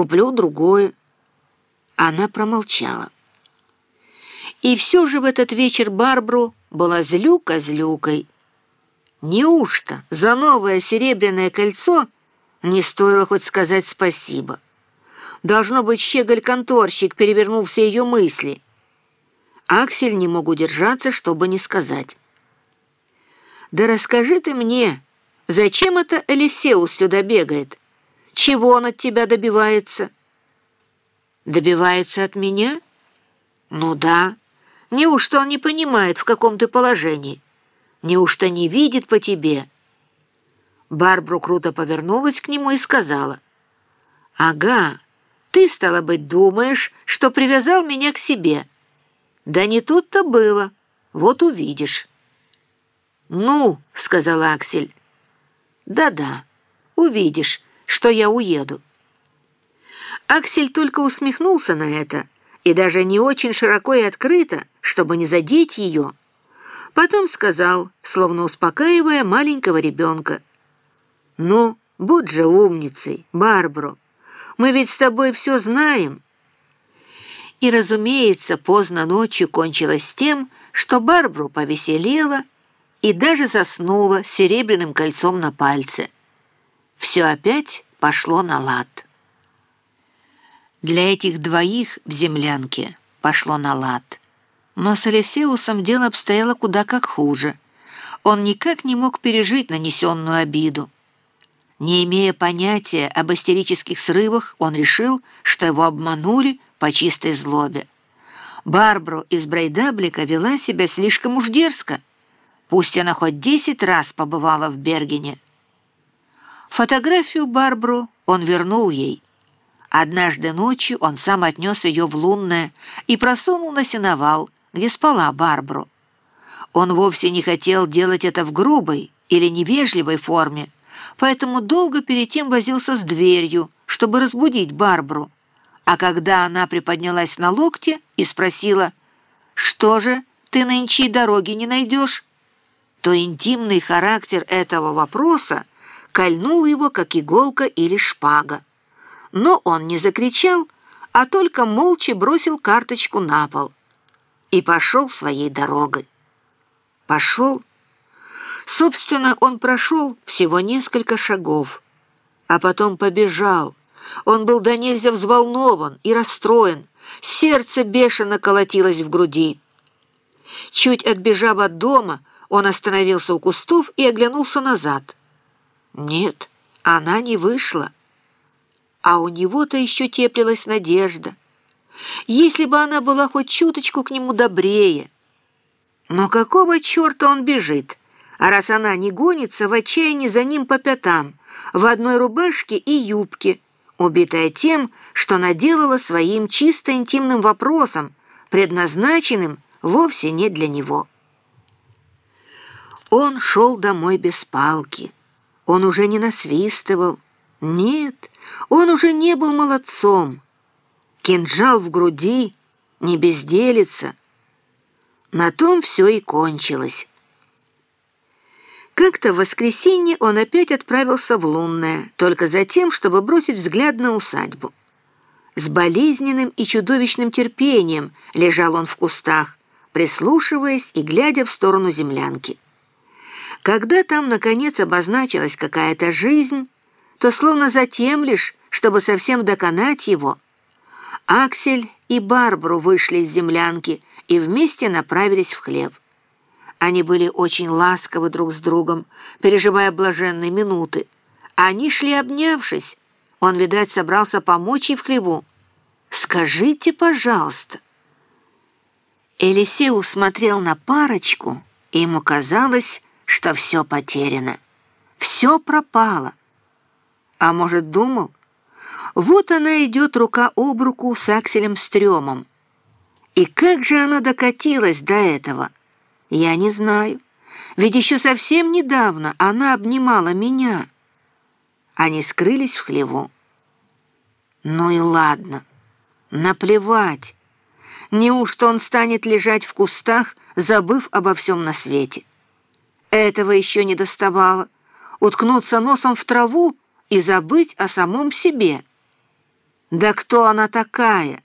куплю другое». Она промолчала. И все же в этот вечер Барбру была злюка-злюкой. Неужто за новое серебряное кольцо не стоило хоть сказать спасибо? Должно быть, щеголь-конторщик перевернул все ее мысли. Аксель не мог удержаться, чтобы не сказать. «Да расскажи ты мне, зачем это Элисеус сюда бегает? Чего он от тебя добивается?» «Добивается от меня?» «Ну да. Неужто он не понимает, в каком ты положении? Неужто не видит по тебе?» Барбру круто повернулась к нему и сказала. «Ага, ты, стало быть, думаешь, что привязал меня к себе. Да не тут-то было, вот увидишь». «Ну», — сказала Аксель. «Да-да, увидишь, что я уеду». Аксель только усмехнулся на это, и даже не очень широко и открыто, чтобы не задеть ее. Потом сказал, словно успокаивая маленького ребенка, «Ну, будь же умницей, Барбро, мы ведь с тобой все знаем». И, разумеется, поздно ночью кончилось тем, что Барбру повеселела и даже заснула с серебряным кольцом на пальце. Все опять пошло на лад. Для этих двоих в землянке пошло на лад. Но с Алисеусом дело обстояло куда как хуже. Он никак не мог пережить нанесенную обиду. Не имея понятия об истерических срывах, он решил, что его обманули по чистой злобе. Барбру из Брейдаблика вела себя слишком уж дерзко. Пусть она хоть десять раз побывала в Бергене. Фотографию Барбру он вернул ей — Однажды ночью он сам отнес ее в лунное и просунул на сеновал, где спала Барбру. Он вовсе не хотел делать это в грубой или невежливой форме, поэтому долго перед тем возился с дверью, чтобы разбудить Барбру. А когда она приподнялась на локте и спросила, «Что же, ты нынче дороги не найдешь?» то интимный характер этого вопроса кольнул его, как иголка или шпага но он не закричал, а только молча бросил карточку на пол и пошел своей дорогой. Пошел. Собственно, он прошел всего несколько шагов, а потом побежал. Он был до нельзя взволнован и расстроен, сердце бешено колотилось в груди. Чуть отбежав от дома, он остановился у кустов и оглянулся назад. Нет, она не вышла а у него-то еще теплилась надежда. Если бы она была хоть чуточку к нему добрее. Но какого черта он бежит, а раз она не гонится в отчаянии за ним по пятам, в одной рубашке и юбке, убитая тем, что наделала своим чисто интимным вопросом, предназначенным вовсе не для него. Он шел домой без палки. Он уже не насвистывал. Нет, он уже не был молодцом. Кинжал в груди, не безделица. На том все и кончилось. Как-то в воскресенье он опять отправился в Лунное, только за тем, чтобы бросить взгляд на усадьбу. С болезненным и чудовищным терпением лежал он в кустах, прислушиваясь и глядя в сторону землянки. Когда там, наконец, обозначилась какая-то жизнь, то словно затем лишь, чтобы совсем доконать его, Аксель и Барбару вышли из землянки и вместе направились в хлеб. Они были очень ласковы друг с другом, переживая блаженные минуты. Они шли обнявшись. Он, видать, собрался помочь ей в хлеву. «Скажите, пожалуйста». Элисеу смотрел на парочку, и ему казалось, что все потеряно. Все пропало. А может, думал? Вот она идет рука об руку с Акселем Стрёмом. И как же она докатилась до этого? Я не знаю. Ведь еще совсем недавно она обнимала меня. Они скрылись в хлеву. Ну и ладно. Наплевать. Неужто он станет лежать в кустах, забыв обо всем на свете? Этого еще не доставало. Уткнуться носом в траву и забыть о самом себе. «Да кто она такая?»